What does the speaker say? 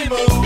animal.